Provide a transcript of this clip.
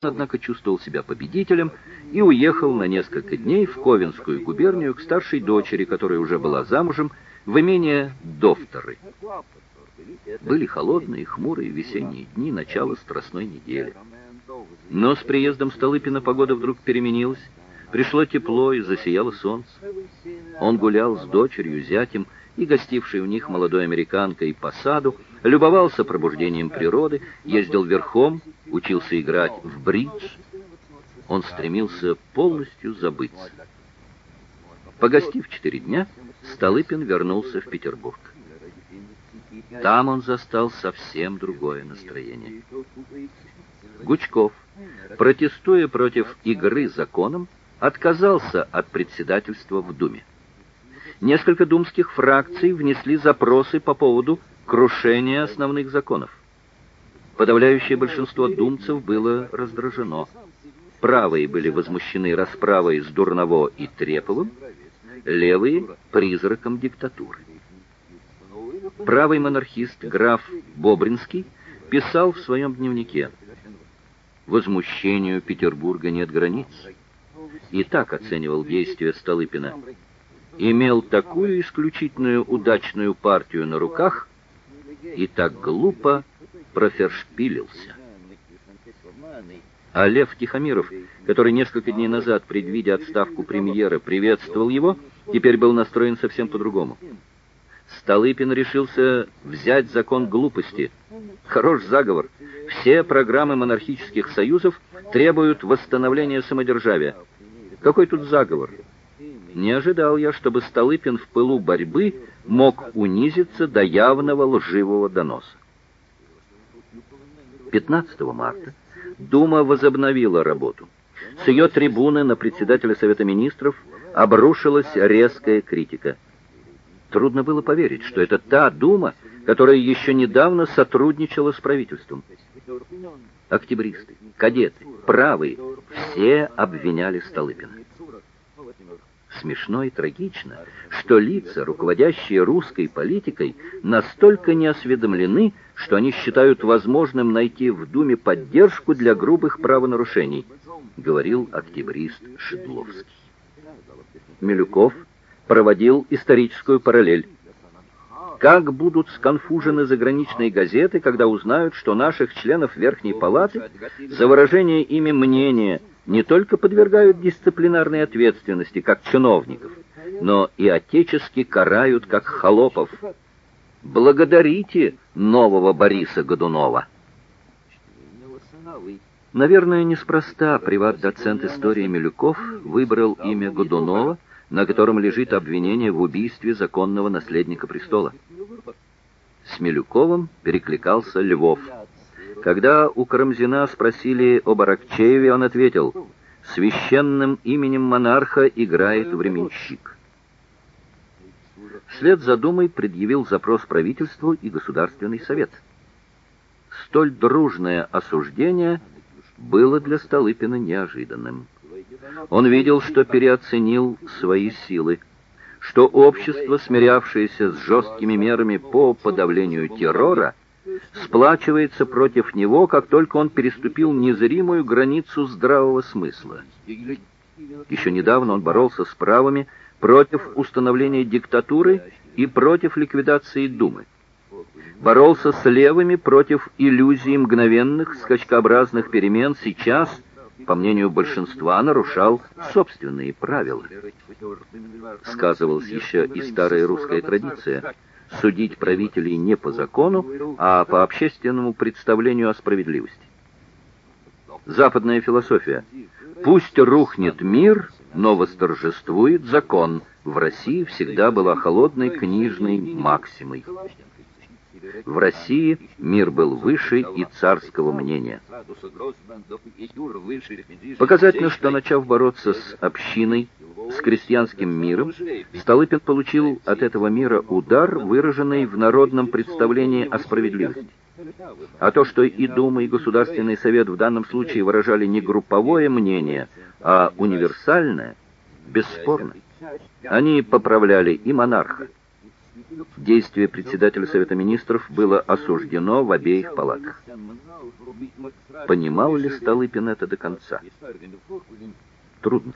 однако чувствовал себя победителем и уехал на несколько дней в Ковенскую губернию к старшей дочери, которая уже была замужем, в имение Довторы. Были холодные, хмурые весенние дни начала страстной недели. Но с приездом Столыпина погода вдруг переменилась, пришло тепло и засияло солнце. Он гулял с дочерью, зятем, и гостившей у них молодой американкой по саду, любовался пробуждением природы, ездил верхом, учился играть в бридж. Он стремился полностью забыться. Погостив четыре дня, Столыпин вернулся в Петербург. Там он застал совсем другое настроение. Гучков, протестуя против игры законом, отказался от председательства в Думе несколько думских фракций внесли запросы по поводу крушения основных законов. Подавляющее большинство думцев было раздражено. Правые были возмущены расправой с Дурново и Треповым, левые — призраком диктатуры. Правый монархист граф Бобринский писал в своем дневнике «Возмущению Петербурга нет границ». И так оценивал действия Столыпина имел такую исключительную удачную партию на руках и так глупо профершпилился. А Лев Тихомиров, который несколько дней назад, предвидя отставку премьера, приветствовал его, теперь был настроен совсем по-другому. Столыпин решился взять закон глупости. Хорош заговор. Все программы монархических союзов требуют восстановления самодержавия. Какой тут заговор? Не ожидал я, чтобы Столыпин в пылу борьбы мог унизиться до явного лживого доноса. 15 марта Дума возобновила работу. С ее трибуны на председателя Совета Министров обрушилась резкая критика. Трудно было поверить, что это та Дума, которая еще недавно сотрудничала с правительством. Октябристы, кадеты, правые — все обвиняли Столыпина смешно и трагично, что лица, руководящие русской политикой, настолько не осведомлены, что они считают возможным найти в Думе поддержку для грубых правонарушений, говорил октябрист Шедловский. Милюков проводил историческую параллель. Как будут сконфужены заграничные газеты, когда узнают, что наших членов Верхней Палаты за выражение ими мнения не только подвергают дисциплинарной ответственности как чиновников, но и отечески карают как холопов. Благодарите нового Бориса Годунова. Наверное, неспроста приват-доцент истории Милюков выбрал имя Годунова, на котором лежит обвинение в убийстве законного наследника престола. С Милюковым перекликался Львов. Когда у Карамзина спросили об Аракчееве, он ответил, «Священным именем монарха играет временщик». Вслед за Думой предъявил запрос правительству и Государственный совет. Столь дружное осуждение было для Столыпина неожиданным. Он видел, что переоценил свои силы, что общество, смирявшееся с жесткими мерами по подавлению террора, сплачивается против него, как только он переступил незримую границу здравого смысла. Еще недавно он боролся с правыми против установления диктатуры и против ликвидации Думы. Боролся с левыми против иллюзий мгновенных, скачкообразных перемен. Сейчас, по мнению большинства, нарушал собственные правила. Сказывалась еще и старая русская традиция – судить правителей не по закону, а по общественному представлению о справедливости. Западная философия. Пусть рухнет мир, но восторжествует закон. В России всегда была холодной книжной максимой. В России мир был выше и царского мнения. Показательно, что начав бороться с общиной, с крестьянским миром, Столыпин получил от этого мира удар, выраженный в народном представлении о справедливости. А то, что и Дума, и Государственный Совет в данном случае выражали не групповое мнение, а универсальное, бесспорно. Они поправляли и монарха. Действие председателя Совета Министров было осуждено в обеих палатах. Понимал ли Столыпин это до конца? Трудно